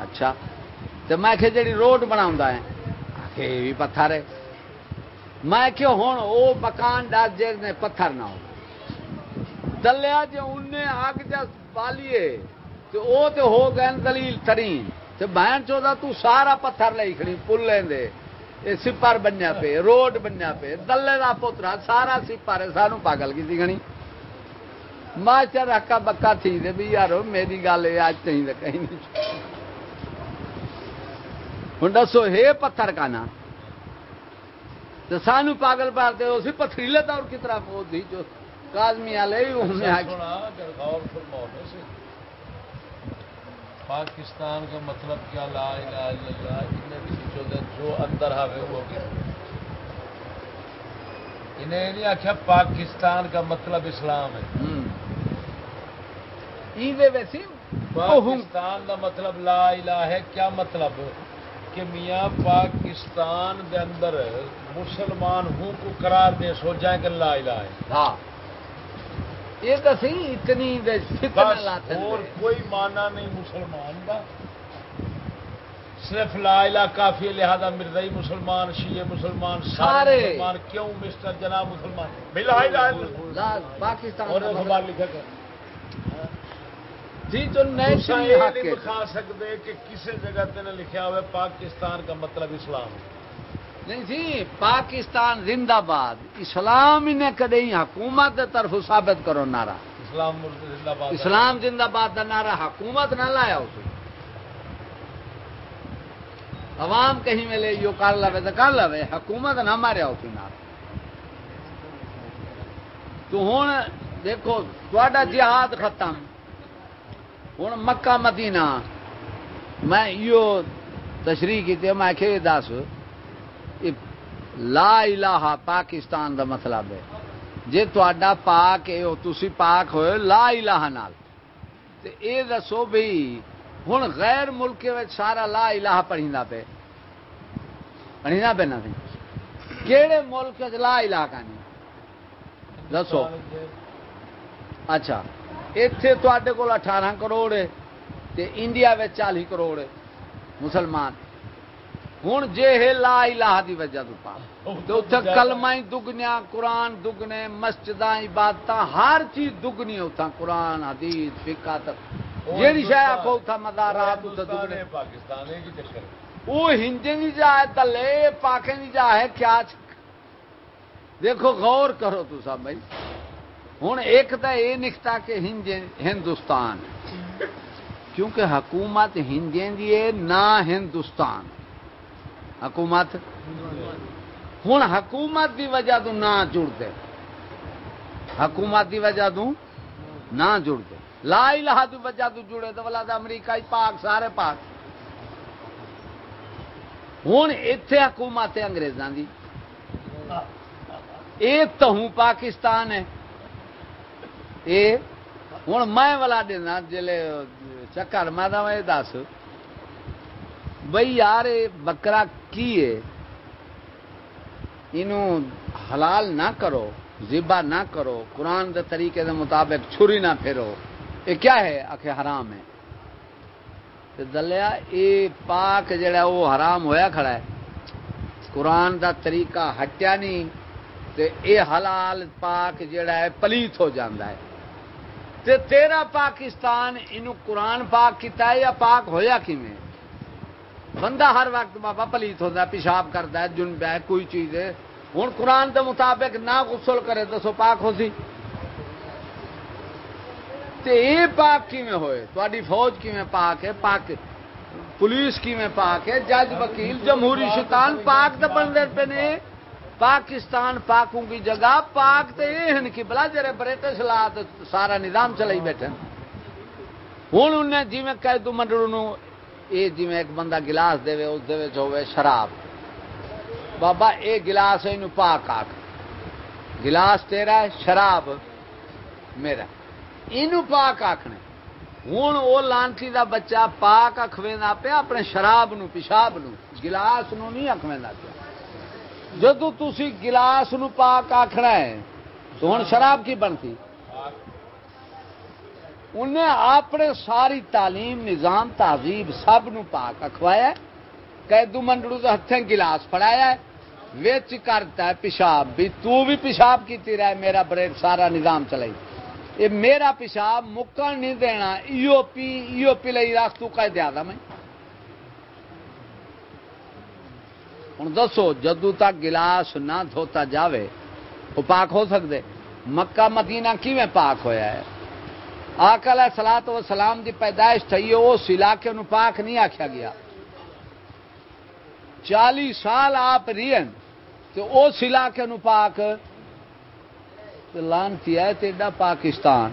اچھا۔ تو میں کہ جڑی روڈ بنا ہے۔ آخے یہ بھی پتھر ہے۔ میں کہ ہوں وہ مکان ڈس جی نے پتھر نہ ہو۔ دلیا جی انہیں آگ جا بالیے تو وہ تو ہو گئے دلیل ترین۔ تو بہن چودا تو سارا پتھر لے کھڑی، پل لیں دے۔ یہ سپر بنیا پہ روڈ بنیا پہ دلے کا پوترا، سارا سپر ہے، سانو پاگل کی گنی ماسٹر رکا بکا تھی بھی یارو، میری گل یہ آج کہیں کہیں۔ نہیں ہوں دسو ہے پتھر کا نا تو سانو پاگل پارتے اسی پتھریلے دور کی طرف وہ تھی جو کازمی والے پاکستان کا مطلب کیا؟ لا الہ الا اللہ جو اندر آئے وہ انہیں نہیں آخیا پاکستان کا مطلب اسلام ہے۔ پاکستان کا مطلب لا الہ ہے کیا مطلب؟ کہ میاں پاکستان دے اندر مسلمان ہوں کو قرار دے سو جائیں کہ لا الہ ہے ہاں۔ یہ تو صحیح اتنی اور کوئی مانا نہیں مسلمان کا صرف لا الہ کافی لہذا مرزائی مسلمان شیعہ مسلمان سارے مسلمان کیوں مسٹر جناب مسلمان؟ پاکستان اور اخبار لکھا کر۔ جی جو نہیں دکھا سکتے کہ کسی جگہ تین لکھا ہوا پاکستان کا مطلب اسلام۔ نہیں جی پاکستان زندہ باد۔ اسلام ہی نے کدے حکومت طرف ثابت کرو نعرہ۔ اسلام زندہ باد۔ اسلام زندہ باد کا نعرہ حکومت نہ لایا اس عوام کہیں میں لے جو کر لو تو کر لو حکومت نہ ماریا اس نعرہ۔ تو ہوں دیکھو تا جہاد ختم۔ ہوں مکہ مدینہ۔ میں یہ تشریح کی میں کہ دس؟ لا الہ پاکستان دا مطلب ہے۔ جی تا پاک تھی پاک ہوئے لا الہ نال۔ تے اے دسو بھائی ہوں غیر ملک سارا لا الہ پڑھا پہ پڑھا پہ نہ کہڑے ملک لا الہ نہیں دسو۔ اچھا۔ اتے تے کول اٹھارہ کروڑ ہے تے انڈیا چالی کروڑ ہے مسلمان ہوں جے ہے لا الہ دی وجہ تو پا تو اتنے کلمہ دگنیا قرآن دگنے مسجد عبادت ہر چیز دگنی اتنا قرآن حدیث فقہ تک جیڑی شاید آخو اتنا مدارات دگنے وہ ہنجے نہیں جا ہے تلے پاکے نہیں جا ہے کیا دیکھو غور کرو تو سب بھائی ہوں ایک تو یہ نکتا کہ ہندوستان کیونکہ حکومت ہندیں دی ہے، نہ ہندوستان۔ حکومت؟ ہوں حکومت دی وجہ تو نہ جڑتے۔ حکومت دی وجہ تو نہ جڑتے۔ لا الہ دی وجہ تو جڑے تو بلا امریکہ پاک، سارے پاک۔ ہوں اتے حکومت ہے انگریزاں دی۔ یہ تو پاکستان ہے۔ ہوں میں والا دینا جلے چکر میں دس بھائی یار بکرا کی ہے یہ حلال نہ کرو زبا نہ کرو قرآن دے طریقے دے مطابق چھری نہ پھیرو یہ کیا ہے آخر حرام ہے دلیا یہ پاک جڑا وہ حرام ہویا کھڑا ہے قرآن دا طریقہ ہٹیا نہیں تے اے حلال پاک جڑا ہے پلیت ہو جاندہ ہے تے تیرا پاکستان انہوں قرآن پاک کیتا ہے یا پاک ہویا کیویں؟ بندہ ہر وقت بابا پلیت ہوتا ہے، پیشاب کرتا ہے، جن ہے کوئی چیز ہے۔ ہوں قرآن کے مطابق نہ غسل کرے تو سو پاک ہو سی۔ یہ پاک کیویں ہوئے؟ تاری فوج کیویں پاک ہے؟ پاک پولیس کیویں پاک ہے؟ جج، وکیل، جمہوری شیطان پاک تو بنتے پہ نے۔ پاکستان پاکوں کی جگہ، پاک تو یہ ہیں کہ بلا جرے برٹش لا سارا نظام چلائی بیٹھے ہوں انہیں جی میں کہ تو منڈڑ یہ جی ایک بندہ گلاس دے اس دے ہوئے شراب۔ بابا، اے گلاس یہ پاک آخ گلاس تیرا ہے، شراب میرا۔ یہ پاک آخنا ہوں وہ لانچی دا بچہ پاک اخوا پیا، اپنے شراب نو پیشاب نو گلاس نو نہیں اخوا پیا۔ جدو تھی گلاس نو پاک آخنا ہے تو ہوں شراب کی بنتی انہیں اپنے ساری تعلیم نظام تہذیب سب نو پاک اخوایا قیدو منڈڑو کے ہاتھیں گلاس فڑایا ویچ کرتا ہے پیشاب بھی تو بھی پیشاب کیتی رہے میرا بریک سارا نظام چلائی یہ میرا پیشاب مکن نہیں دینا ایو پی ایو پی لئی رکھ تو دیا تھا میں ہوں دسو جدو تک گلاس نہ دھوتا جاوے وہ پاک ہو سکتے مکہ مدینہ کیویں پاک ہویا ہے؟ آکل سلا تو سلام کی پیدائش تھی اس علاقے نو پاک نہیں آخیا گیا۔ چالی سال آپ رین تو اس علاقے نو پاک۔ لانتی ہے تیڈا پاکستان۔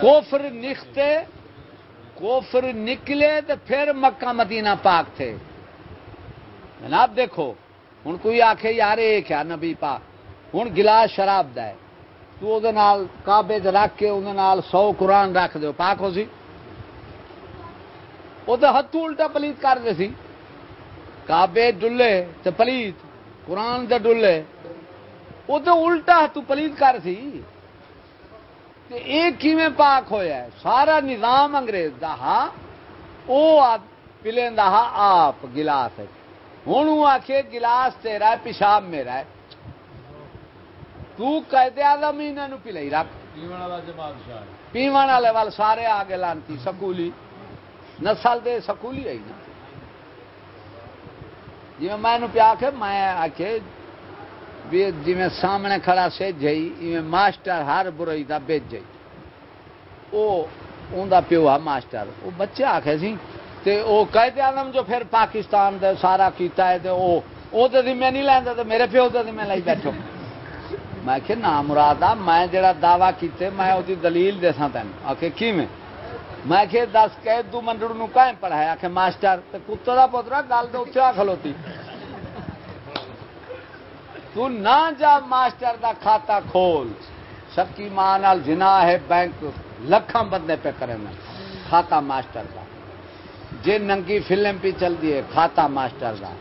کوفر نکتے کوفر نکلے تو پھر مکہ مدینہ پاک تھے۔ جناب دیکھو ہوں کوئی آخے یار یہ کیا نبی پاک ہوں گلاس شراب دے۔ تو کابے رکھ کے اندر سو قرآن رکھ دو پاک ہو جی۔ سی وہ تو ہاتھ الٹا پلیت کر دے سی۔ کابے ڈلے تو پلیت، قرآن دے ڈلے۔ وہ تو الٹا ہاتھ پلیت کر سی۔ کیویں پاک ہویا ہے۔ سارا نظام انگریز دا ہاں وہ پلے ہاں آپ گلاس ہوں آخ گلاس تیرا ہے پیشاب میرا ہے۔ تو قید آدم انہوں پلائی رکھ۔ پیمن والے وال سارے آ گئے لانتی سکولی۔ نسل دے سکولی آئی نا۔ جی میں پیا کے میں آخ جی سامنے کھڑا سے جی ماسٹر ہر برائی کا بچ جی وہ پیو ہے ماسٹر۔ وہ بچے آخے سی، تے او قید آدم جو پھر پاکستان دے سارا کیتا ہے، تے او او تے ذمہ نہیں لینا تے میرے پیو تے ذمہ لائی بیٹھو۔ میں کہ نام مراد آ، میں جڑا دعوی کیتے، میں او دی دلیل دساں تین آکھے، کیویں؟ میں کہ دس قید دو منڈڑ نو کائیں پڑھایا۔ کہ ماسٹر، تے کتے دا پترا، گل تے اوتھے آ کھلوتی۔ تو نہ جا ماسٹر دا کھاتا کھول۔ سکی ماں نال جنا ہے، بینک لکھاں بندے پہ کرے میں کھاتا ماسٹر کا جی ننگی فلم پہ چل دی ہے، کھاتا ماسٹر کا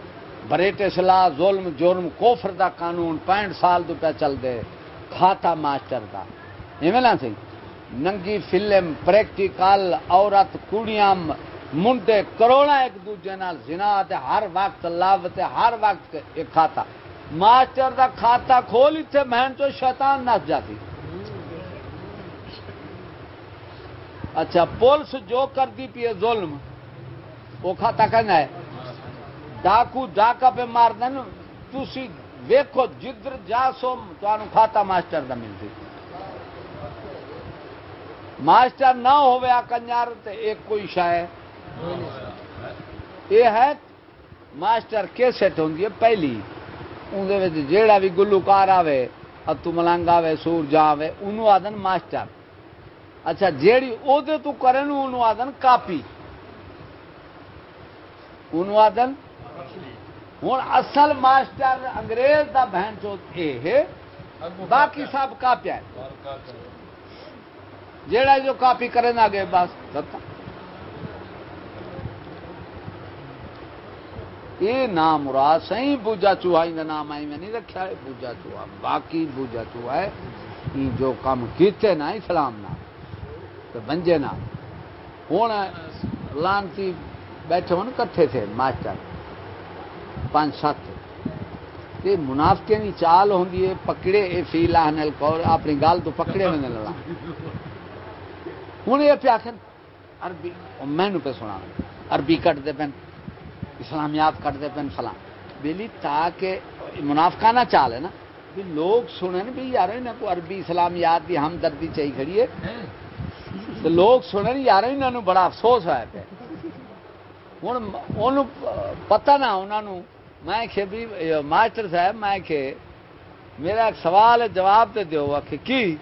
بریٹے سلا، ظلم، جرم کوفر دا قانون پینٹ سال تو پہ چل دے۔ کھاتا ماسٹر کا ایویں نہ سی ننگی فلم، پریکٹیکل عورت، کڑیاں، منڈے کروڑا ایک دوجے نال زنا تے ہر وقت لو تے ہر وقت ایک کھاتا۔ ماسٹر دا کھاتا کھول اتنے مہن تو شیطان نس جاتی۔ اچھا پولیس جو کرتی پی ظلم۔ وہ کھاتا کہنا ہے ڈاکو ڈاکا پہ مار دین تھی ویکو جدھر جا سو تمہیں کھاتا ماسٹر دا ملتی۔ ماسٹر نہ ہوا کنجر تو ایک کوئی شاید یہ ہے ماسٹر کیسٹ ہوں پہلی۔ اندر جیڑا بھی گلوکار آوے اتو ملنگ آوے، سور جا آوے انہوں آدن ماسٹر۔ اچھا جیڑی او دے تو کرے انہوں آدن کاپی۔ انہوں آدن ہوں اصل ماسٹر انگریز دا بہن چوت اے ہے باقی سب کاپیا ہے جیڑا جو کاپی کرے نا گے بس، دتا۔ یہ نام مراد سی بوجا چوہا، ان نام آئی میں نہیں رکھا ہے بوجا چوہا۔ باقی بوجا چوہا ہے جو کام کیتے نا اسلام نہ تو بنجے نہ ہوں لانتی بیٹھے ہوں کٹھے تھے، ماسٹر۔ پانچ سات۔ یہ منافقے کی چال ہوں پکڑے، اے فی لاہنل کور، اپنی گل تو پکڑے میں لڑا ہوں یہ پہ آخر عربی، میں پہ سنا عربی کٹتے پین۔ اسلامیات کٹتے پین فلاں۔ بلی تاکہ منافقانہ چال ہے نا۔ بھی لوگ سنن بھی یار کو عربی اسلامیات کی ہمدردی چاہیے کھڑی ہے۔ تو لوگ سنن یار انہوں بڑا افسوس ہوا پہ ہوں ان پتا نہ انہوں میں کہ بھی ماسٹر صاحب، میں کہ میرا ایک سوال ہے، جواب تو دو کہ کی؟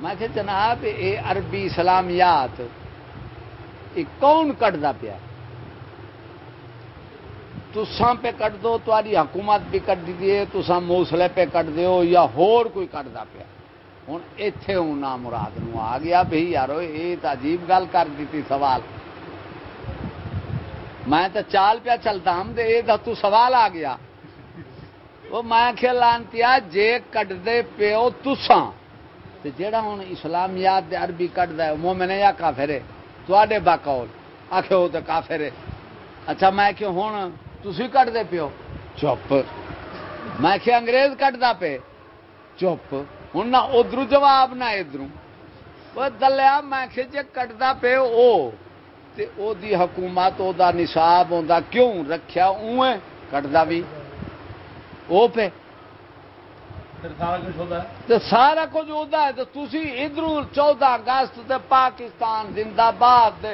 میں کہ جناب یہ عربی اسلامیات یہ کون کٹتا پیا؟ تسان پہ کٹ دو تاری حکومت بھی کٹ دیے تسان موسلے پہ کٹ دیو یا ہور کوئی کٹتا پیا۔ ہوں اتے ہوں نہ مراد نو آ گیا۔ بھائی یارو یہ تو عجیب گل کر دیتی سوال۔ میں تو چال پیا چلتا ہوں تو یہ تو سوال آ گیا۔ وہ میں کیا لانتی جے کٹتے پیو تسان جہاں ہوں اسلامیات عربی کٹتا ہے، مومن یا کافر ہے؟ تے باقول آخ وہ تو کافر ہے۔ اچھا میں کہ ہوں تھی کٹتے پیو؟ چپ۔ میں کہ انگریز کٹتا پے۔ چپ۔ ہوں نہ ادھر جواب نہ ادھر دلیا میں کہ جی کٹتا پے او تے او دی حکومت او دا نصاب ہوندا کیوں رکھیا؟ اوے کٹدا بھی او پہ سارا کچھ ہوتا ہے؟ تو تھی ادھر چودہ اگست تے پاکستان زندہ باد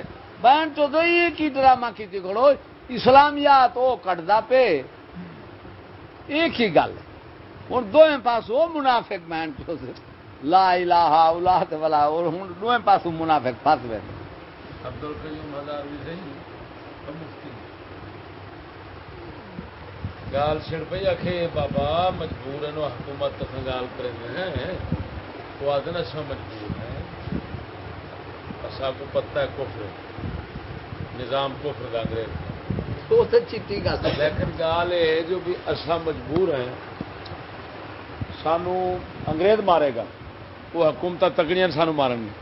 بہن چودہ یہ کی ڈرامہ کی کھڑو اسلامیات وہ کٹدا پے۔ ایک ہی گل۔ ہوں دونوں پاس وہ منافق بہن چود لا الہ الا اللہ اور ہوں دونوں پاس منافق پھس گئے۔ عبد القیوم ہزار صحیح مفتی۔ گال چھڑ پی آخے بابا مجبور ہے حکومت گال کرے ہیں۔ تو آدھے اچھا مجبور ہے اصا کو پتہ ہے کفر۔ نظام کفر کا انگریز۔ تو اسے چیٹی گا لیکن گال ہے جو بھی اصا مجبور ہیں، سانو انگریز مارے گا۔ وہ حکومت تکڑیاں سانو مارن گے۔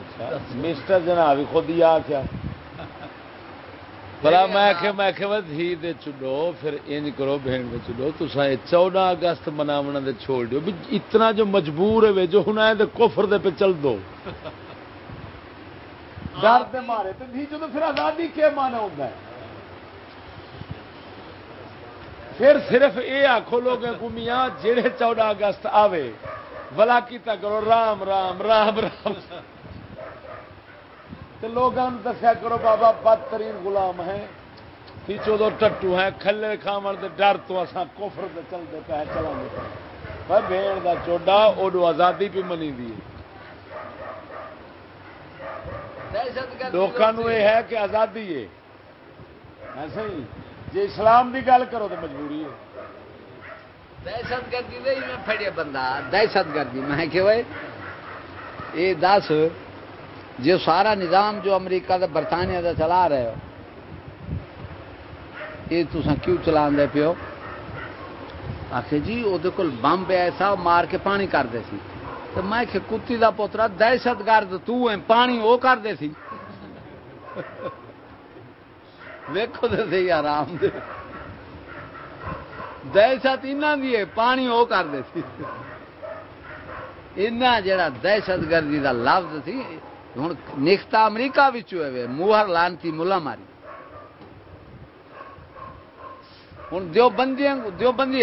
اچھا، مسٹر جناب خود ہی آ کیا بلا میں کہ میں کہ دھی دے چڈو، پھر انج کرو، بہن دے چڈو۔ تسا چودہ اگست مناونا دے چھوڑ دیو۔ اتنا جو مجبور ہے جو ہونا ہے کفر دے پہ چل دو۔ ڈر دے مارے تو دھی جو پھر آزادی کیا مانا ہوتا ہے؟ پھر صرف یہ آخو لوگ گمیاں جہے چودہ اگست آوے بلا کیتا کرو، رام رام رام رام۔ تو لوگوں دسیا کرو، بابا بدترین غلام ہے پیچھو دو ٹٹو ہیں، کھلے کھاو دے ڈر تو اصا کوفر دے چلتے پہ چلا پہ بھیڑ دا چوڈا اڈو آزادی بھی منی دی ہے۔ لوگوں یہ ہے کہ آزادی ہے ایسے ہی جی اسلام کی گل کرو تو مجبوری ہے دہشت گردی میں پھڑیا بندہ، دہشت گردی۔ میں کہ یہ دس، جو سارا نظام جو امریکہ دا برطانیہ دا چلا رہے ہو یہ تصا کیوں چلا دے پیو؟ آخر جی وہ بمب ایسا مار کے پانی کرتے سی۔ تو میں کہ کتی دا پوترا دہشت گرد تو ہے پانی وہ کرتے سی۔ ویکو تو سی آرام دے۔ دہشت انہوں دی ہے، پانی وہ کرتے سی۔ جڑا دہشت گردی دا لفظ سی ہوں نکتا امریکہ ہوئے موہر لانتی ملا ماری۔ ہوں دو بندی دو بندی